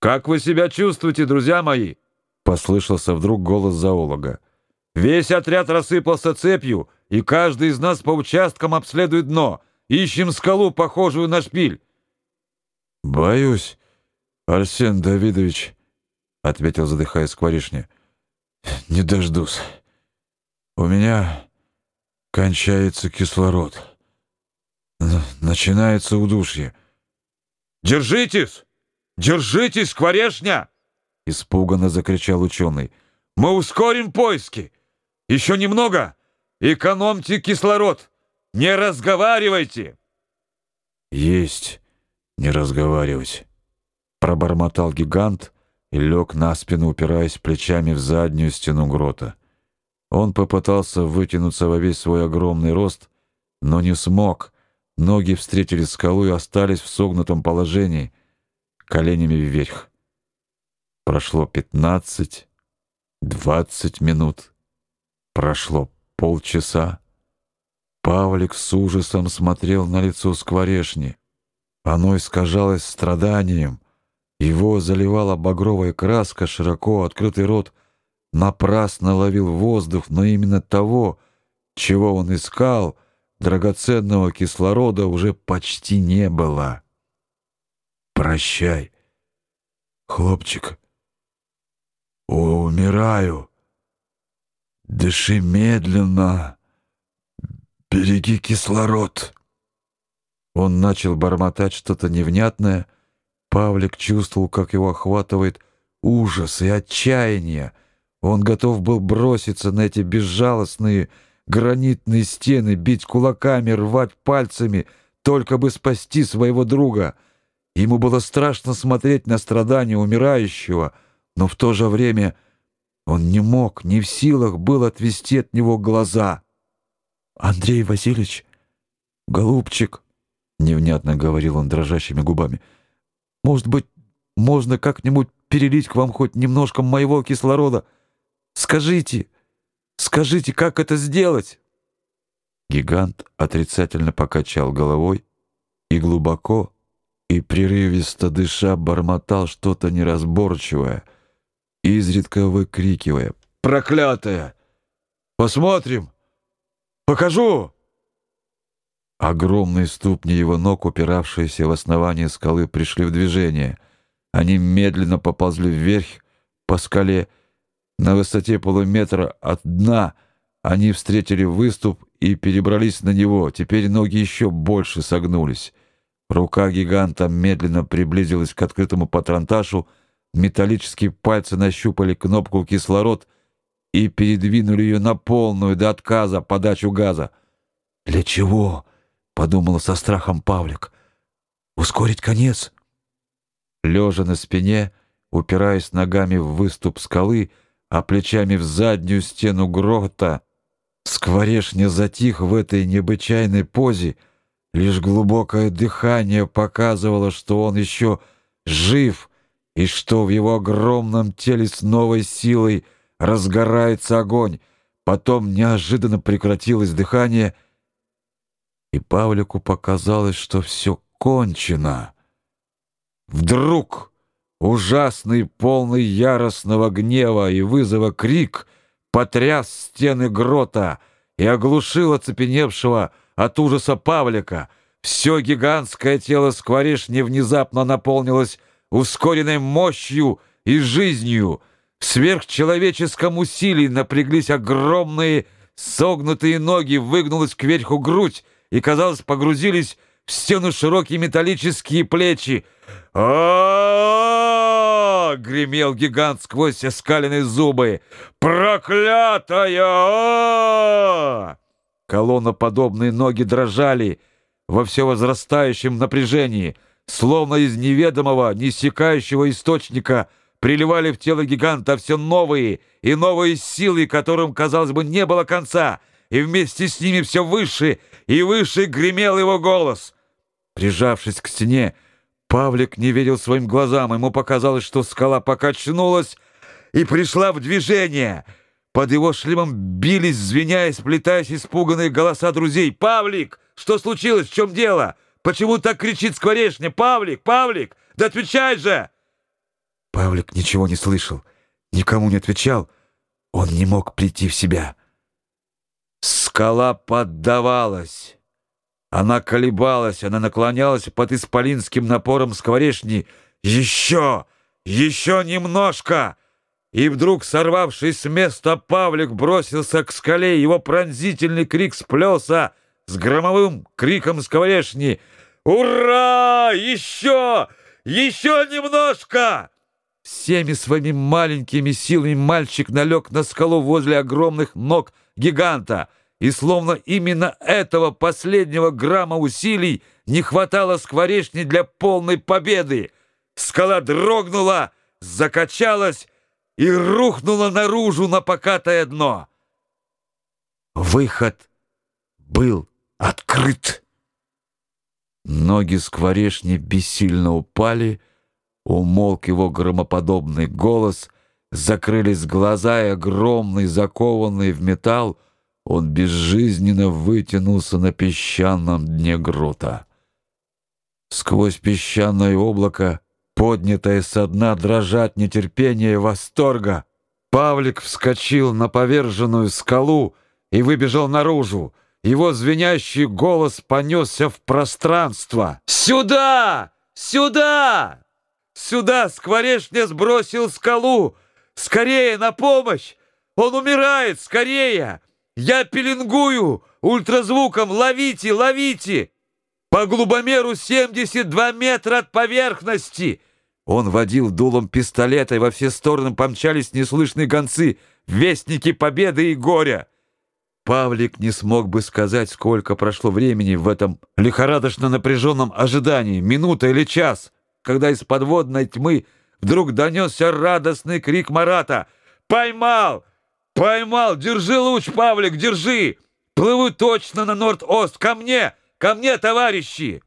«Как вы себя чувствуете, друзья мои?» — послышался вдруг голос зоолога. «Весь отряд рассыпался цепью, и каждый из нас по участкам обследует дно. Ищем скалу, похожую на шпиль». «Боюсь, Арсен Давидович», — ответил, задыхаясь скворечня, — «не дождусь. У меня кончается кислород. Начинается удушье». «Держитесь! Держитесь, скворечня!» — испуганно закричал ученый. «Мы ускорим поиски! Еще немного! Экономьте кислород! Не разговаривайте!» «Есть не разговаривать!» — пробормотал гигант и лег на спину, упираясь плечами в заднюю стену грота. Он попытался вытянуться во весь свой огромный рост, но не смог. Ноги встретили скалу и остались в согнутом положении, коленями вверх. Прошло пятнадцать, двадцать минут. Прошло полчаса. Павлик с ужасом смотрел на лицо скворешни. Оно искажалось страданием. Его заливала багровая краска, широко открытый рот напрасно ловил воздух, но именно того, чего он искал, драгоценного кислорода уже почти не было. «Прощай, хлопчик, умираю». Дыши медленно. Береги кислород. Он начал бормотать что-то невнятное. Павлик чувствовал, как его охватывает ужас и отчаяние. Он готов был броситься на эти безжалостные гранитные стены, бить кулаками, рвать пальцами, только бы спасти своего друга. Ему было страшно смотреть на страдания умирающего, но в то же время он не мог, не в силах был отвести от него глаза. «Андрей Васильевич, голубчик», — невнятно говорил он дрожащими губами, «может быть, можно как-нибудь перелить к вам хоть немножко моего кислорода? Скажите, скажите, как это сделать?» Гигант отрицательно покачал головой и глубоко и прерывисто дыша бормотал что-то неразборчивое — изредка выкрикивая «Проклятая! Посмотрим! Покажу!» Огромные ступни его ног, упиравшиеся в основание скалы, пришли в движение. Они медленно поползли вверх по скале. На высоте полуметра от дна они встретили выступ и перебрались на него. Теперь ноги еще больше согнулись. Рука гиганта медленно приблизилась к открытому патронташу, Металлические пальцы нащупали кнопку кислород и передвинули ее на полную до отказа подачу газа. «Для чего?» — подумал со страхом Павлик. «Ускорить конец?» Лежа на спине, упираясь ногами в выступ скалы, а плечами в заднюю стену грота, Скворешня затих в этой необычайной позе, лишь глубокое дыхание показывало, что он еще жив — и что в его огромном теле с новой силой разгорается огонь. Потом неожиданно прекратилось дыхание, и Павлику показалось, что все кончено. Вдруг ужасный, полный яростного гнева и вызова крик потряс стены грота и оглушил оцепеневшего от ужаса Павлика. Все гигантское тело скворечни внезапно наполнилось ускоренной мощью и жизнью, в сверхчеловеческом усилии напряглись огромные согнутые ноги, выгнулась кверху грудь и, казалось, погрузились в стену широкие металлические плечи. а гремел гигант сквозь оскаленные зубы. «Проклятая!» Колонноподобные ноги дрожали во все возрастающем напряжении — Словно из неведомого, неиссякающего источника приливали в тело гиганта все новые и новые силы, которым, казалось бы, не было конца, и вместе с ними все выше и выше гремел его голос. Прижавшись к стене, Павлик не верил своим глазам. Ему показалось, что скала покачнулась и пришла в движение. Под его шлемом бились, звеняя, сплетаясь испуганные голоса друзей. «Павлик! Что случилось? В чем дело?» Почему так кричит скворечня? Павлик, Павлик, да отвечай же!» Павлик ничего не слышал, никому не отвечал. Он не мог прийти в себя. Скала поддавалась. Она колебалась, она наклонялась под исполинским напором скворечни. «Еще! Еще немножко!» И вдруг, сорвавшись с места, Павлик бросился к скале. Его пронзительный крик сплелся с громовым криком скворечни. «Ура! Еще! Еще немножко!» Всеми своими маленькими силами мальчик налег на скалу возле огромных ног гиганта. И словно именно этого последнего грамма усилий не хватало скворечни для полной победы. Скала дрогнула, закачалась и рухнула наружу на покатое дно. Выход был открыт. Ноги скворечни бессильно упали, умолк его громоподобный голос, закрылись глаза, и огромный, закованный в металл, он безжизненно вытянулся на песчаном дне грота. Сквозь песчаное облако поднятое со дна дрожать нетерпения и восторга. Павлик вскочил на поверженную скалу и выбежал наружу. Его звенящий голос понесся в пространство. «Сюда! Сюда! Сюда! Скворечня сбросил скалу! Скорее, на помощь! Он умирает! Скорее! Я пеленгую! Ультразвуком! Ловите! Ловите! По глубомеру 72 метра от поверхности!» Он водил дулом пистолета, и во все стороны помчались неслышные гонцы, вестники победы и горя. Павлик не смог бы сказать, сколько прошло времени в этом лихорадочно напряженном ожидании, минута или час, когда из подводной тьмы вдруг донесся радостный крик Марата. «Поймал! Поймал! Держи луч, Павлик, держи! Плыву точно на Норд-Ост! Ко мне! Ко мне, товарищи!»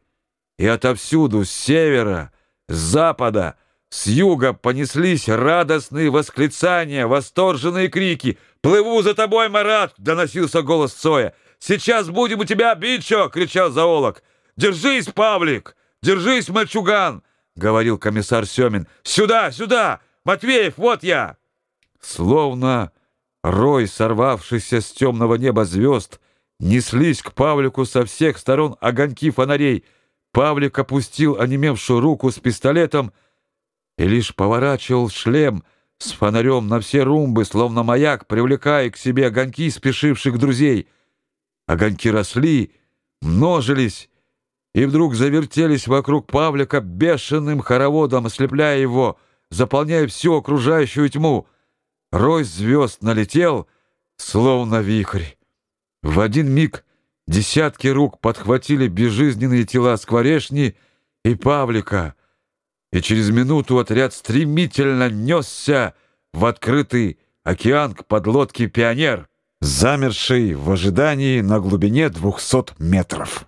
И отовсюду, с севера, с запада, с юга понеслись радостные восклицания, восторженные крики. «Плыву за тобой, Марат!» — доносился голос Цоя. «Сейчас будем у тебя, Бичо!» — кричал зоолог. «Держись, Павлик! Держись, мальчуган!» — говорил комиссар Семин. «Сюда, сюда! Матвеев, вот я!» Словно рой, сорвавшийся с темного неба звезд, неслись к Павлику со всех сторон огоньки фонарей — Павлик опустил онемевшую руку с пистолетом и лишь поворачивал шлем с фонарем на все румбы, словно маяк, привлекая к себе огоньки спешивших друзей. Огоньки росли, множились и вдруг завертелись вокруг Павлика бешеным хороводом, ослепляя его, заполняя всю окружающую тьму. Рой звезд налетел, словно вихрь. В один миг Десятки рук подхватили безжизненные тела скворешни и Павлика, и через минуту отряд стремительно несся в открытый океан к подлодке «Пионер», замерший в ожидании на глубине двухсот метров.